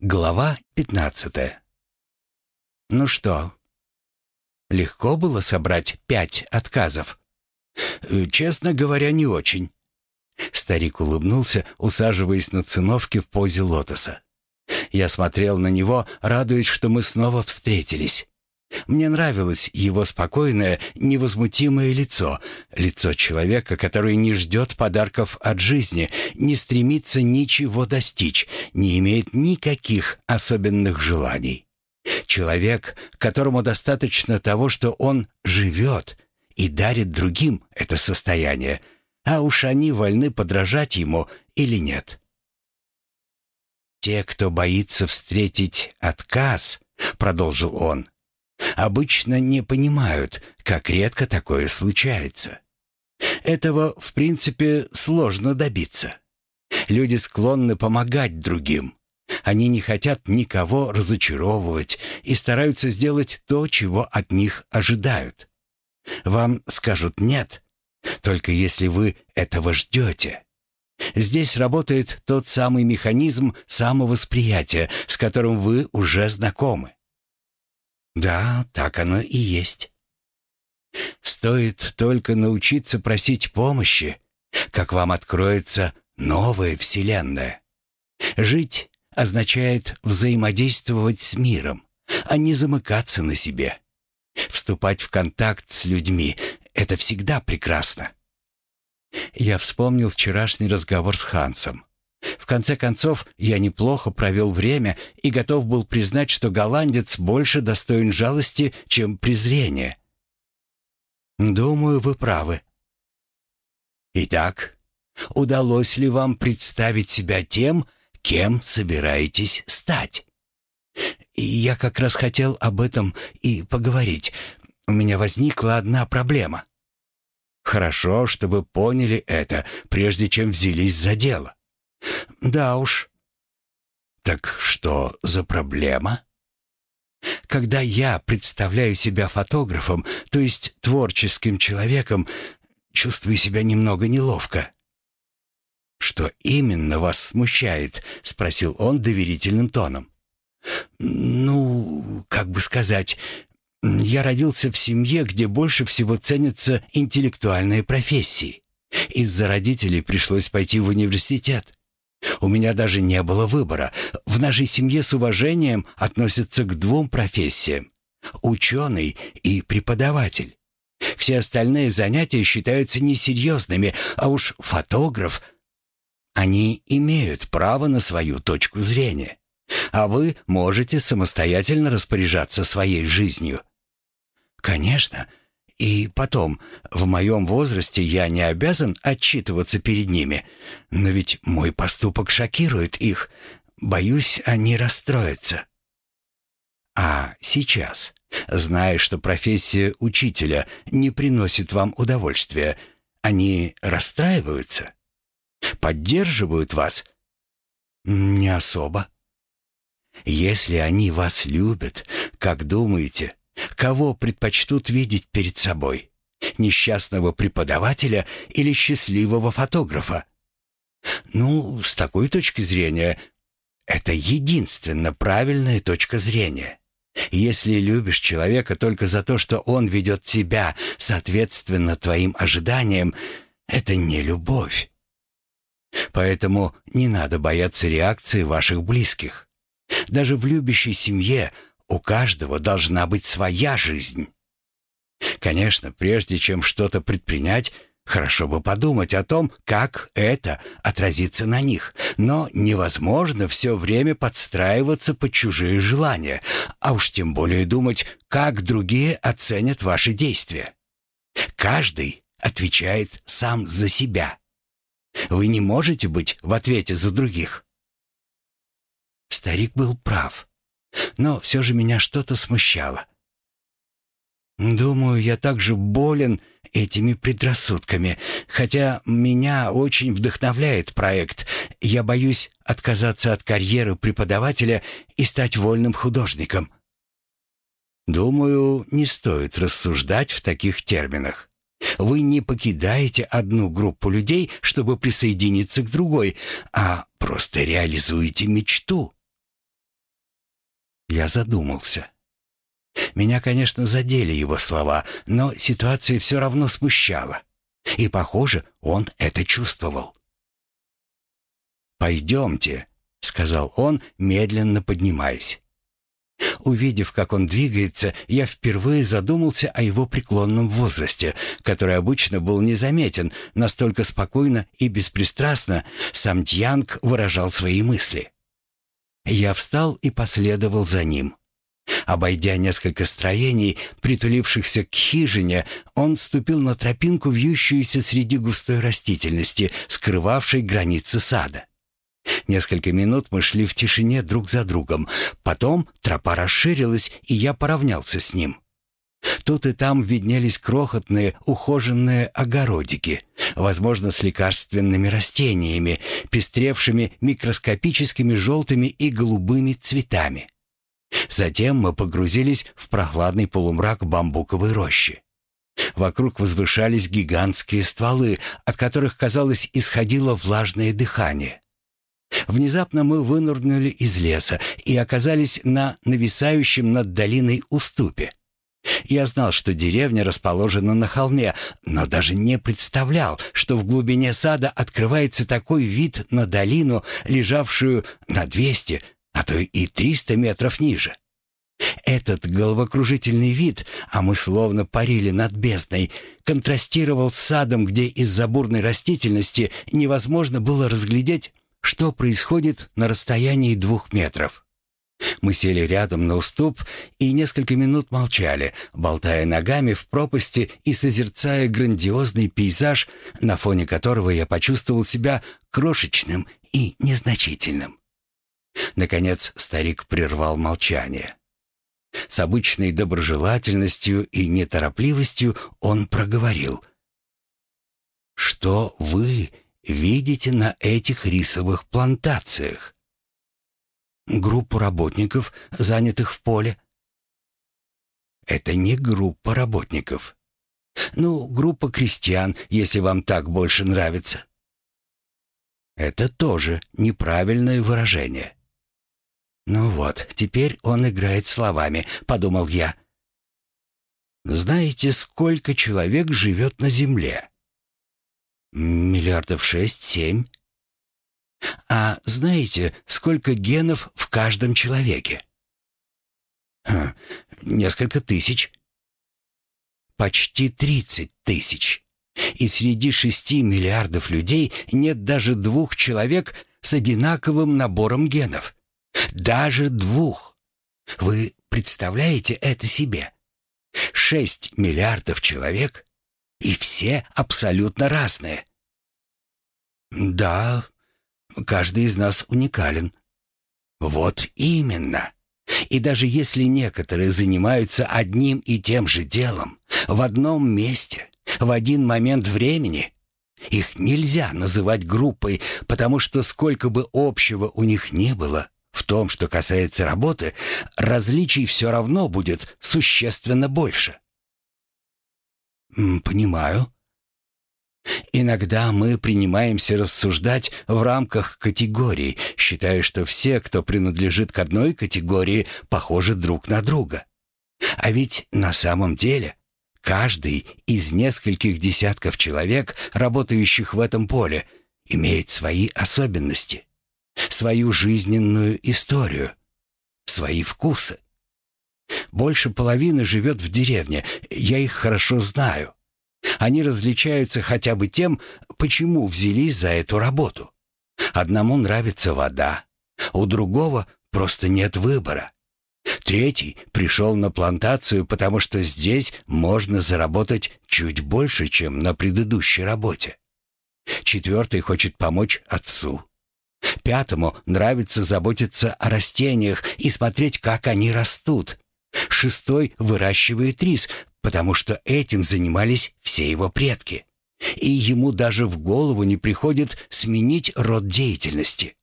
Глава 15. Ну что? Легко было собрать пять отказов. Э, честно говоря, не очень. Старик улыбнулся, усаживаясь на циновке в позе лотоса. Я смотрел на него, радуясь, что мы снова встретились. Мне нравилось его спокойное, невозмутимое лицо, лицо человека, который не ждет подарков от жизни, не стремится ничего достичь, не имеет никаких особенных желаний. Человек, которому достаточно того, что он живет и дарит другим это состояние, а уж они вольны подражать ему или нет. «Те, кто боится встретить отказ», — продолжил он, — обычно не понимают, как редко такое случается. Этого, в принципе, сложно добиться. Люди склонны помогать другим. Они не хотят никого разочаровывать и стараются сделать то, чего от них ожидают. Вам скажут «нет», только если вы этого ждете. Здесь работает тот самый механизм самовосприятия, с которым вы уже знакомы. Да, так оно и есть. Стоит только научиться просить помощи, как вам откроется новая вселенная. Жить означает взаимодействовать с миром, а не замыкаться на себе. Вступать в контакт с людьми — это всегда прекрасно. Я вспомнил вчерашний разговор с Хансом. В конце концов, я неплохо провел время и готов был признать, что голландец больше достоин жалости, чем презрения. Думаю, вы правы. Итак, удалось ли вам представить себя тем, кем собираетесь стать? я как раз хотел об этом и поговорить. У меня возникла одна проблема. Хорошо, что вы поняли это, прежде чем взялись за дело. Да уж. Так что за проблема? Когда я представляю себя фотографом, то есть творческим человеком, чувствую себя немного неловко. «Что именно вас смущает?» — спросил он доверительным тоном. «Ну, как бы сказать, я родился в семье, где больше всего ценятся интеллектуальные профессии. Из-за родителей пришлось пойти в университет. У меня даже не было выбора. В нашей семье с уважением относятся к двум профессиям – ученый и преподаватель. Все остальные занятия считаются несерьезными, а уж фотограф – они имеют право на свою точку зрения. А вы можете самостоятельно распоряжаться своей жизнью. Конечно, и потом, в моем возрасте я не обязан отчитываться перед ними. Но ведь мой поступок шокирует их. Боюсь, они расстроятся. А сейчас, зная, что профессия учителя не приносит вам удовольствия, они расстраиваются? Поддерживают вас? Не особо. Если они вас любят, как думаете, Кого предпочтут видеть перед собой? Несчастного преподавателя или счастливого фотографа? Ну, с такой точки зрения, это единственно правильная точка зрения. Если любишь человека только за то, что он ведет себя соответственно твоим ожиданиям, это не любовь. Поэтому не надо бояться реакции ваших близких. Даже в любящей семье у каждого должна быть своя жизнь. Конечно, прежде чем что-то предпринять, хорошо бы подумать о том, как это отразится на них. Но невозможно все время подстраиваться под чужие желания, а уж тем более думать, как другие оценят ваши действия. Каждый отвечает сам за себя. Вы не можете быть в ответе за других. Старик был прав но все же меня что-то смущало. Думаю, я также болен этими предрассудками, хотя меня очень вдохновляет проект. Я боюсь отказаться от карьеры преподавателя и стать вольным художником. Думаю, не стоит рассуждать в таких терминах. Вы не покидаете одну группу людей, чтобы присоединиться к другой, а просто реализуете мечту. Я задумался. Меня, конечно, задели его слова, но ситуация все равно смущала. И, похоже, он это чувствовал. «Пойдемте», — сказал он, медленно поднимаясь. Увидев, как он двигается, я впервые задумался о его преклонном возрасте, который обычно был незаметен, настолько спокойно и беспристрастно сам Тьянг выражал свои мысли. Я встал и последовал за ним. Обойдя несколько строений, притулившихся к хижине, он ступил на тропинку, вьющуюся среди густой растительности, скрывавшей границы сада. Несколько минут мы шли в тишине друг за другом. Потом тропа расширилась, и я поравнялся с ним. Тут и там виднелись крохотные ухоженные огородики, возможно, с лекарственными растениями, пестревшими микроскопическими желтыми и голубыми цветами. Затем мы погрузились в прохладный полумрак бамбуковой рощи. Вокруг возвышались гигантские стволы, от которых, казалось, исходило влажное дыхание. Внезапно мы вынырнули из леса и оказались на нависающем над долиной уступе. Я знал, что деревня расположена на холме, но даже не представлял, что в глубине сада открывается такой вид на долину, лежавшую на 200, а то и 300 метров ниже. Этот головокружительный вид, а мы словно парили над бездной, контрастировал с садом, где из-за бурной растительности невозможно было разглядеть, что происходит на расстоянии двух метров. Мы сели рядом на уступ и несколько минут молчали, болтая ногами в пропасти и созерцая грандиозный пейзаж, на фоне которого я почувствовал себя крошечным и незначительным. Наконец старик прервал молчание. С обычной доброжелательностью и неторопливостью он проговорил. «Что вы видите на этих рисовых плантациях?» «Группу работников, занятых в поле». «Это не группа работников. Ну, группа крестьян, если вам так больше нравится». «Это тоже неправильное выражение. «Ну вот, теперь он играет словами», — подумал я. «Знаете, сколько человек живет на Земле?» «Миллиардов шесть-семь». «А знаете, сколько генов в каждом человеке?» хм, «Несколько тысяч». «Почти тридцать тысяч». И среди шести миллиардов людей нет даже двух человек с одинаковым набором генов. Даже двух. Вы представляете это себе? Шесть миллиардов человек, и все абсолютно разные. Да, каждый из нас уникален. Вот именно. И даже если некоторые занимаются одним и тем же делом, в одном месте, в один момент времени, их нельзя называть группой, потому что сколько бы общего у них не было, в том, что касается работы, различий все равно будет существенно больше. Понимаю. Иногда мы принимаемся рассуждать в рамках категорий, считая, что все, кто принадлежит к одной категории, похожи друг на друга. А ведь на самом деле каждый из нескольких десятков человек, работающих в этом поле, имеет свои особенности свою жизненную историю, свои вкусы. Больше половины живет в деревне, я их хорошо знаю. Они различаются хотя бы тем, почему взялись за эту работу. Одному нравится вода, у другого просто нет выбора. Третий пришел на плантацию, потому что здесь можно заработать чуть больше, чем на предыдущей работе. Четвертый хочет помочь отцу. Пятому нравится заботиться о растениях и смотреть, как они растут. Шестой выращивает рис, потому что этим занимались все его предки. И ему даже в голову не приходит сменить род деятельности.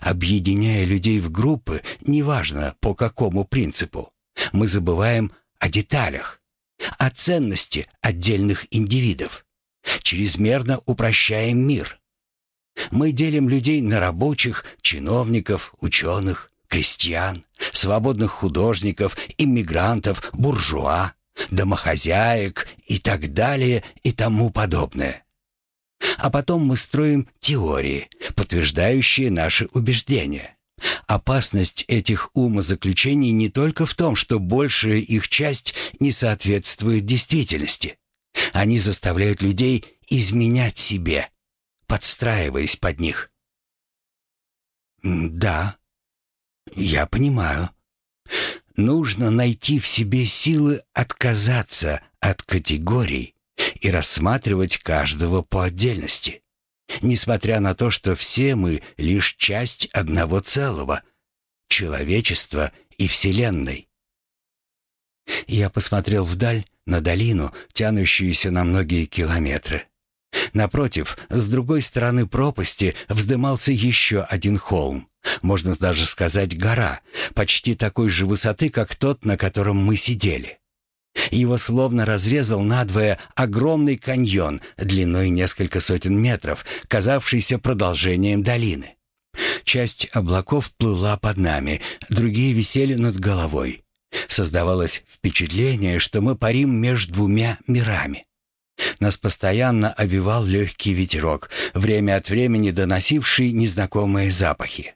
Объединяя людей в группы, неважно по какому принципу, мы забываем о деталях, о ценности отдельных индивидов. Чрезмерно упрощаем мир – мы делим людей на рабочих, чиновников, ученых, крестьян, свободных художников, иммигрантов, буржуа, домохозяек и так далее и тому подобное. А потом мы строим теории, подтверждающие наши убеждения. Опасность этих умозаключений не только в том, что большая их часть не соответствует действительности. Они заставляют людей изменять себе, подстраиваясь под них. «Да, я понимаю. Нужно найти в себе силы отказаться от категорий и рассматривать каждого по отдельности, несмотря на то, что все мы лишь часть одного целого — человечества и Вселенной. Я посмотрел вдаль, на долину, тянущуюся на многие километры. Напротив, с другой стороны пропасти вздымался еще один холм. Можно даже сказать гора, почти такой же высоты, как тот, на котором мы сидели. Его словно разрезал надвое огромный каньон длиной несколько сотен метров, казавшийся продолжением долины. Часть облаков плыла под нами, другие висели над головой. Создавалось впечатление, что мы парим между двумя мирами. Нас постоянно овивал легкий ветерок, время от времени доносивший незнакомые запахи.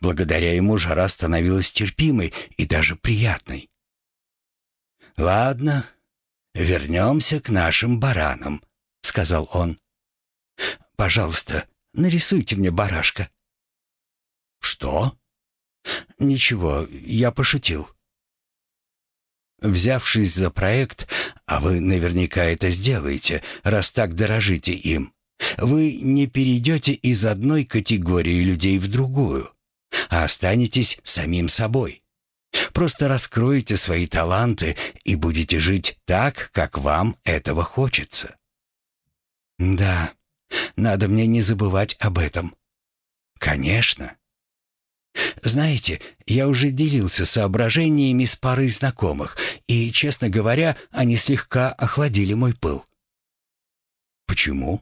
Благодаря ему жара становилась терпимой и даже приятной. «Ладно, вернемся к нашим баранам», — сказал он. «Пожалуйста, нарисуйте мне барашка». «Что?» «Ничего, я пошутил». Взявшись за проект, а вы наверняка это сделаете, раз так дорожите им, вы не перейдете из одной категории людей в другую, а останетесь самим собой. Просто раскроете свои таланты и будете жить так, как вам этого хочется. Да, надо мне не забывать об этом. Конечно. Знаете, я уже делился соображениями с парой знакомых, и, честно говоря, они слегка охладили мой пыл. Почему?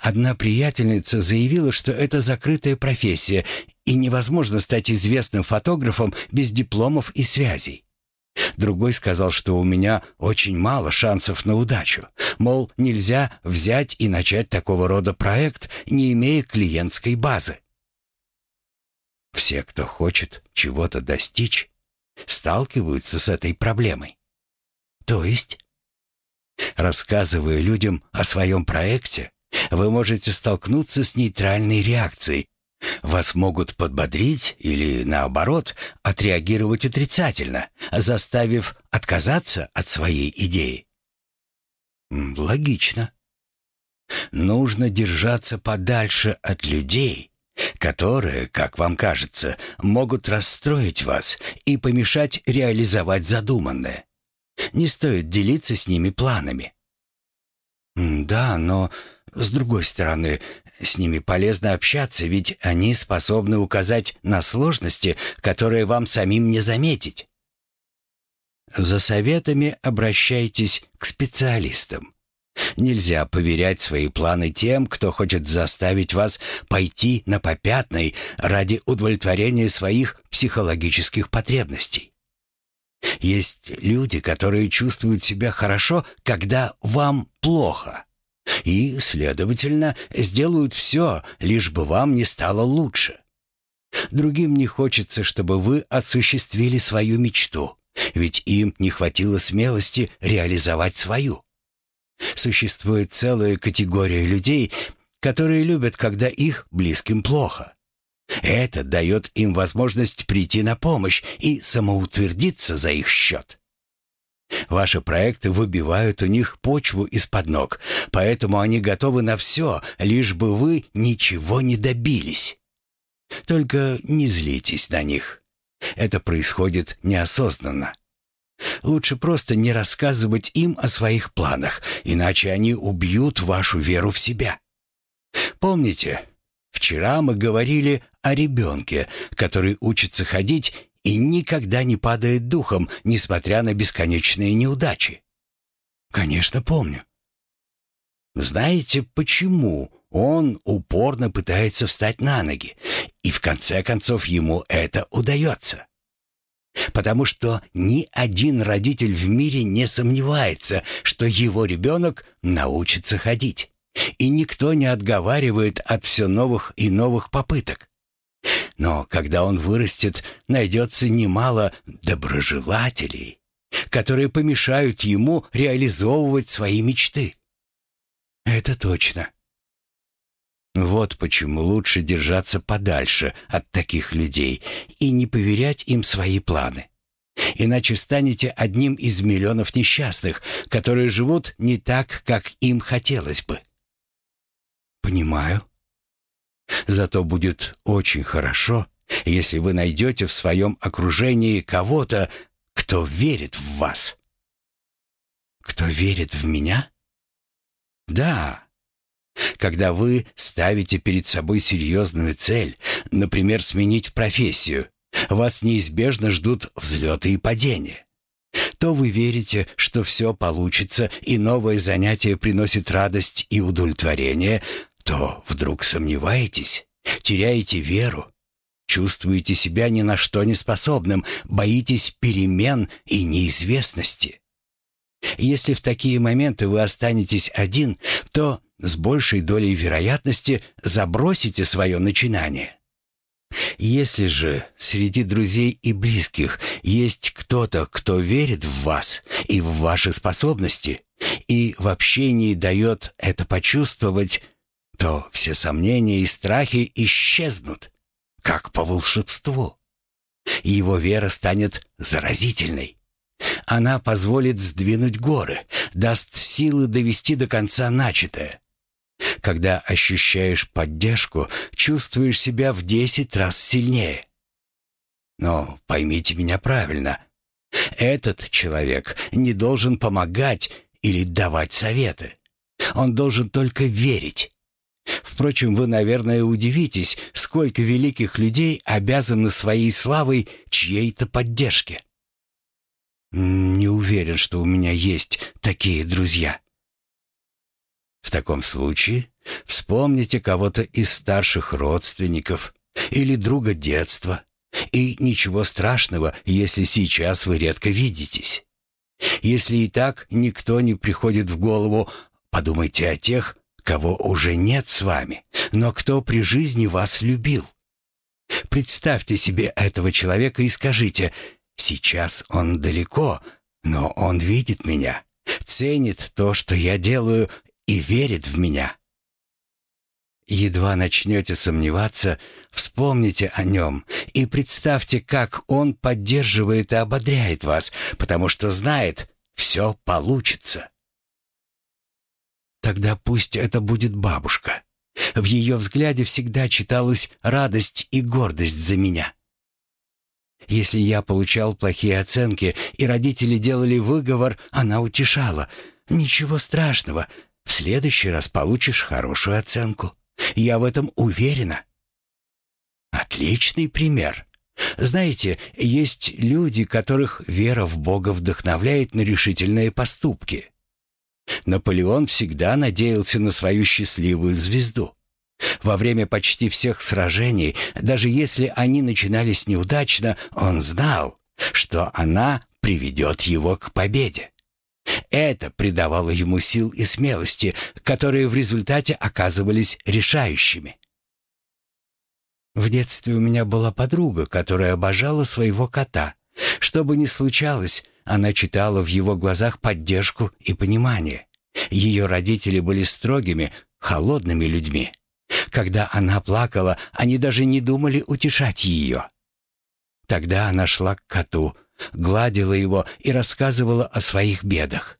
Одна приятельница заявила, что это закрытая профессия, и невозможно стать известным фотографом без дипломов и связей. Другой сказал, что у меня очень мало шансов на удачу. Мол, нельзя взять и начать такого рода проект, не имея клиентской базы. Все, кто хочет чего-то достичь, сталкиваются с этой проблемой. То есть, рассказывая людям о своем проекте, вы можете столкнуться с нейтральной реакцией. Вас могут подбодрить или, наоборот, отреагировать отрицательно, заставив отказаться от своей идеи. Логично. Нужно держаться подальше от людей, которые, как вам кажется, могут расстроить вас и помешать реализовать задуманное. Не стоит делиться с ними планами. Да, но с другой стороны, с ними полезно общаться, ведь они способны указать на сложности, которые вам самим не заметить. За советами обращайтесь к специалистам. Нельзя поверять свои планы тем, кто хочет заставить вас пойти на попятный ради удовлетворения своих психологических потребностей. Есть люди, которые чувствуют себя хорошо, когда вам плохо, и, следовательно, сделают все, лишь бы вам не стало лучше. Другим не хочется, чтобы вы осуществили свою мечту, ведь им не хватило смелости реализовать свою. Существует целая категория людей, которые любят, когда их близким плохо. Это дает им возможность прийти на помощь и самоутвердиться за их счет. Ваши проекты выбивают у них почву из-под ног, поэтому они готовы на все, лишь бы вы ничего не добились. Только не злитесь на них. Это происходит неосознанно. Лучше просто не рассказывать им о своих планах, иначе они убьют вашу веру в себя. Помните, вчера мы говорили о ребенке, который учится ходить и никогда не падает духом, несмотря на бесконечные неудачи? Конечно, помню. Знаете, почему он упорно пытается встать на ноги, и в конце концов ему это удается? Потому что ни один родитель в мире не сомневается, что его ребенок научится ходить. И никто не отговаривает от все новых и новых попыток. Но когда он вырастет, найдется немало доброжелателей, которые помешают ему реализовывать свои мечты. Это точно. Вот почему лучше держаться подальше от таких людей и не поверять им свои планы. Иначе станете одним из миллионов несчастных, которые живут не так, как им хотелось бы. Понимаю. Зато будет очень хорошо, если вы найдете в своем окружении кого-то, кто верит в вас. Кто верит в меня? Да, когда вы ставите перед собой серьезную цель, например, сменить профессию, вас неизбежно ждут взлеты и падения. То вы верите, что все получится и новое занятие приносит радость и удовлетворение, то вдруг сомневаетесь, теряете веру, чувствуете себя ни на что не способным, боитесь перемен и неизвестности. Если в такие моменты вы останетесь один, то с большей долей вероятности забросите свое начинание. Если же среди друзей и близких есть кто-то, кто верит в вас и в ваши способности, и в общении дает это почувствовать, то все сомнения и страхи исчезнут, как по волшебству. Его вера станет заразительной. Она позволит сдвинуть горы, даст силы довести до конца начатое. Когда ощущаешь поддержку, чувствуешь себя в десять раз сильнее. Но поймите меня правильно. Этот человек не должен помогать или давать советы. Он должен только верить. Впрочем, вы, наверное, удивитесь, сколько великих людей обязаны своей славой чьей-то поддержке. Не уверен, что у меня есть такие друзья. В таком случае вспомните кого-то из старших родственников или друга детства. И ничего страшного, если сейчас вы редко видитесь. Если и так никто не приходит в голову, подумайте о тех, кого уже нет с вами, но кто при жизни вас любил. Представьте себе этого человека и скажите, сейчас он далеко, но он видит меня, ценит то, что я делаю и верит в меня. Едва начнете сомневаться, вспомните о нем и представьте, как он поддерживает и ободряет вас, потому что знает, все получится. Тогда пусть это будет бабушка. В ее взгляде всегда читалась радость и гордость за меня. Если я получал плохие оценки, и родители делали выговор, она утешала. «Ничего страшного, в следующий раз получишь хорошую оценку. Я в этом уверена. Отличный пример. Знаете, есть люди, которых вера в Бога вдохновляет на решительные поступки. Наполеон всегда надеялся на свою счастливую звезду. Во время почти всех сражений, даже если они начинались неудачно, он знал, что она приведет его к победе. Это придавало ему сил и смелости, которые в результате оказывались решающими. В детстве у меня была подруга, которая обожала своего кота. Что бы ни случалось, она читала в его глазах поддержку и понимание. Ее родители были строгими, холодными людьми. Когда она плакала, они даже не думали утешать ее. Тогда она шла к коту, гладила его и рассказывала о своих бедах.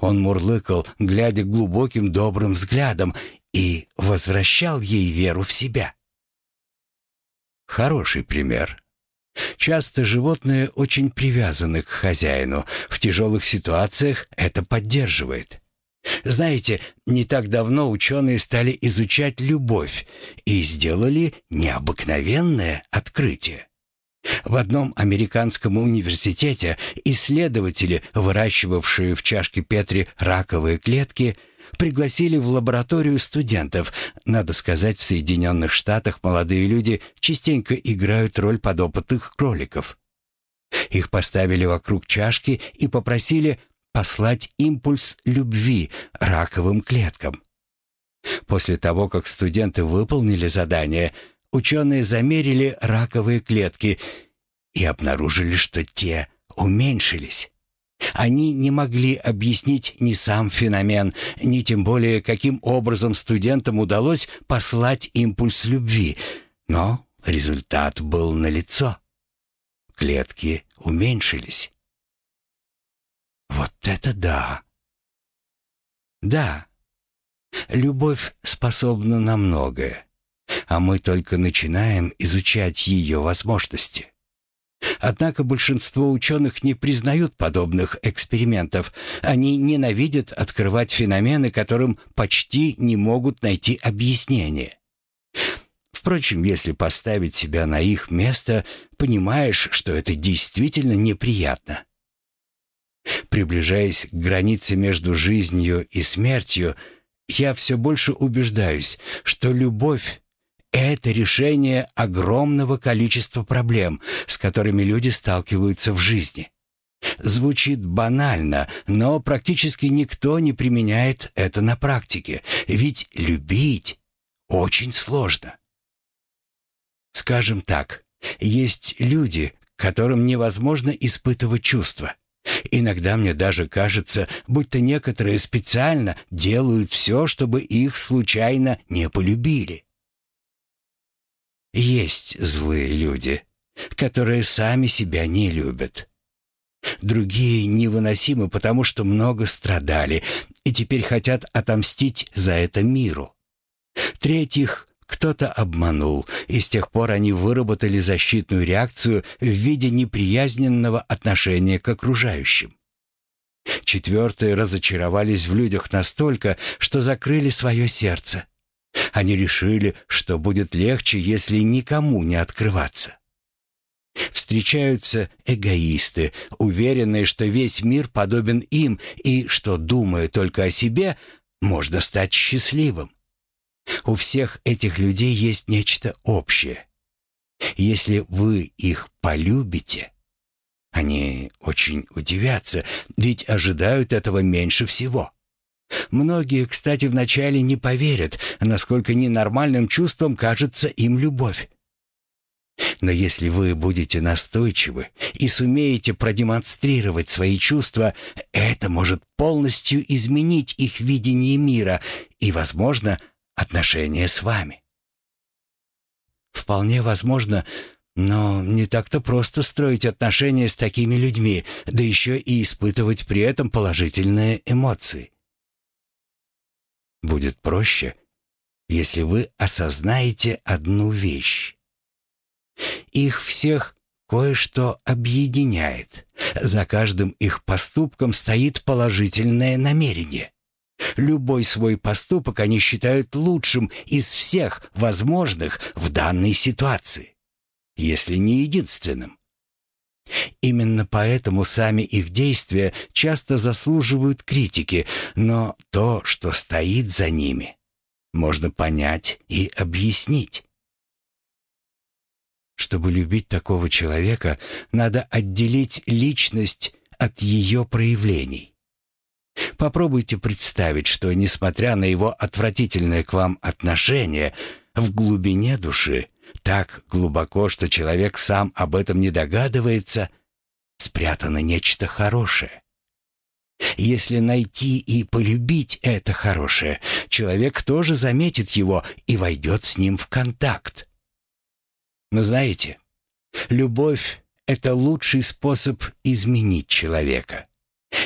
Он мурлыкал, глядя глубоким добрым взглядом, и возвращал ей веру в себя. Хороший пример. Часто животные очень привязаны к хозяину. В тяжелых ситуациях это поддерживает. Знаете, не так давно ученые стали изучать любовь и сделали необыкновенное открытие. В одном американском университете исследователи, выращивавшие в чашке Петри раковые клетки, пригласили в лабораторию студентов. Надо сказать, в Соединенных Штатах молодые люди частенько играют роль подопытных кроликов. Их поставили вокруг чашки и попросили послать импульс любви раковым клеткам. После того, как студенты выполнили задание, ученые замерили раковые клетки и обнаружили, что те уменьшились. Они не могли объяснить ни сам феномен, ни тем более, каким образом студентам удалось послать импульс любви. Но результат был налицо. Клетки уменьшились. Вот это да! Да, любовь способна на многое, а мы только начинаем изучать ее возможности. Однако большинство ученых не признают подобных экспериментов. Они ненавидят открывать феномены, которым почти не могут найти объяснение. Впрочем, если поставить себя на их место, понимаешь, что это действительно неприятно. Приближаясь к границе между жизнью и смертью, я все больше убеждаюсь, что любовь это решение огромного количества проблем, с которыми люди сталкиваются в жизни. Звучит банально, но практически никто не применяет это на практике, ведь любить очень сложно. Скажем так, есть люди, которым невозможно испытывать чувства. Иногда мне даже кажется, будто некоторые специально делают все, чтобы их случайно не полюбили. Есть злые люди, которые сами себя не любят. Другие невыносимы, потому что много страдали и теперь хотят отомстить за это миру. Третьих кто-то обманул, и с тех пор они выработали защитную реакцию в виде неприязненного отношения к окружающим. Четвертые разочаровались в людях настолько, что закрыли свое сердце. Они решили, что будет легче, если никому не открываться. Встречаются эгоисты, уверенные, что весь мир подобен им и что, думая только о себе, можно стать счастливым. У всех этих людей есть нечто общее. Если вы их полюбите, они очень удивятся, ведь ожидают этого меньше всего. Многие, кстати, вначале не поверят, насколько ненормальным чувством кажется им любовь. Но если вы будете настойчивы и сумеете продемонстрировать свои чувства, это может полностью изменить их видение мира и, возможно, отношения с вами. Вполне возможно, но не так-то просто строить отношения с такими людьми, да еще и испытывать при этом положительные эмоции будет проще, если вы осознаете одну вещь. Их всех кое-что объединяет. За каждым их поступком стоит положительное намерение. Любой свой поступок они считают лучшим из всех возможных в данной ситуации, если не единственным. Именно поэтому сами их действия часто заслуживают критики, но то, что стоит за ними, можно понять и объяснить. Чтобы любить такого человека, надо отделить личность от ее проявлений. Попробуйте представить, что, несмотря на его отвратительное к вам отношение, в глубине души так глубоко, что человек сам об этом не догадывается, спрятано нечто хорошее. Если найти и полюбить это хорошее, человек тоже заметит его и войдет с ним в контакт. Но знаете, любовь — это лучший способ изменить человека.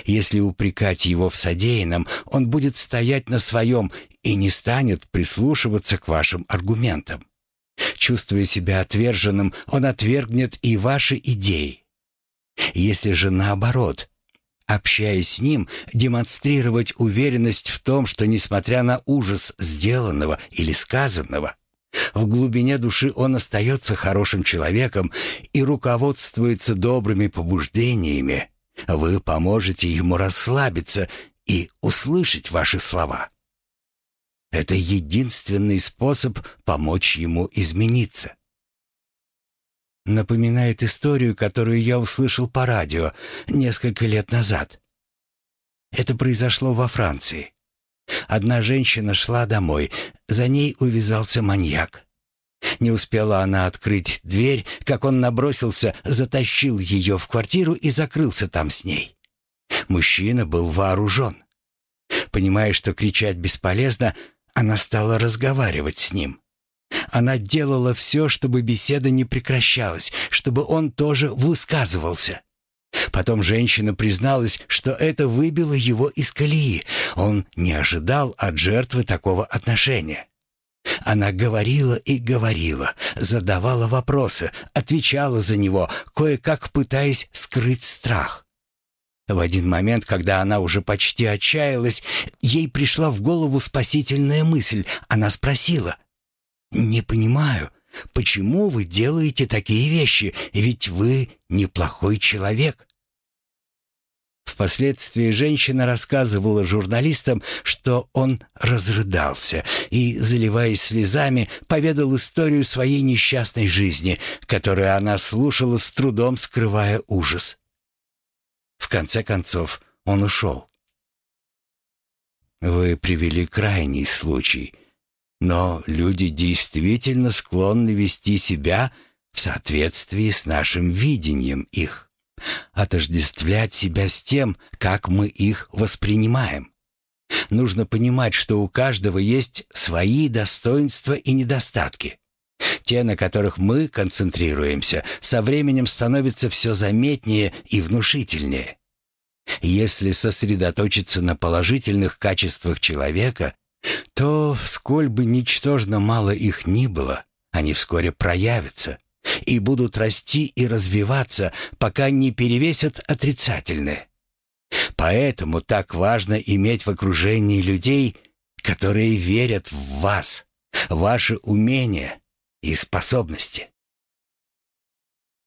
Если упрекать его в содеянном, он будет стоять на своем и не станет прислушиваться к вашим аргументам. Чувствуя себя отверженным, он отвергнет и ваши идеи. Если же наоборот, общаясь с ним, демонстрировать уверенность в том, что, несмотря на ужас сделанного или сказанного, в глубине души он остается хорошим человеком и руководствуется добрыми побуждениями, вы поможете ему расслабиться и услышать ваши слова. Это единственный способ помочь ему измениться. напоминает историю, которую я услышал по радио несколько лет назад. Это произошло во Франции. Одна женщина шла домой, за ней увязался маньяк. Не успела она открыть дверь, как он набросился, затащил ее в квартиру и закрылся там с ней. Мужчина был вооружен. Понимая, что кричать бесполезно, она стала разговаривать с ним. Она делала все, чтобы беседа не прекращалась, чтобы он тоже высказывался. Потом женщина призналась, что это выбило его из колеи. Он не ожидал от жертвы такого отношения. Она говорила и говорила, задавала вопросы, отвечала за него, кое-как пытаясь скрыть страх. В один момент, когда она уже почти отчаялась, ей пришла в голову спасительная мысль. Она спросила, «Не понимаю, почему вы делаете такие вещи, ведь вы неплохой человек?» Впоследствии женщина рассказывала журналистам, что он разрыдался и, заливаясь слезами, поведал историю своей несчастной жизни, которую она слушала с трудом, скрывая ужас. В конце концов, он ушел. Вы привели крайний случай, но люди действительно склонны вести себя в соответствии с нашим видением их, отождествлять себя с тем, как мы их воспринимаем. Нужно понимать, что у каждого есть свои достоинства и недостатки. Те, на которых мы концентрируемся, со временем становятся все заметнее и внушительнее. Если сосредоточиться на положительных качествах человека, то, сколь бы ничтожно мало их ни было, они вскоре проявятся и будут расти и развиваться, пока не перевесят отрицательные. Поэтому так важно иметь в окружении людей, которые верят в вас, ваши умения и способности.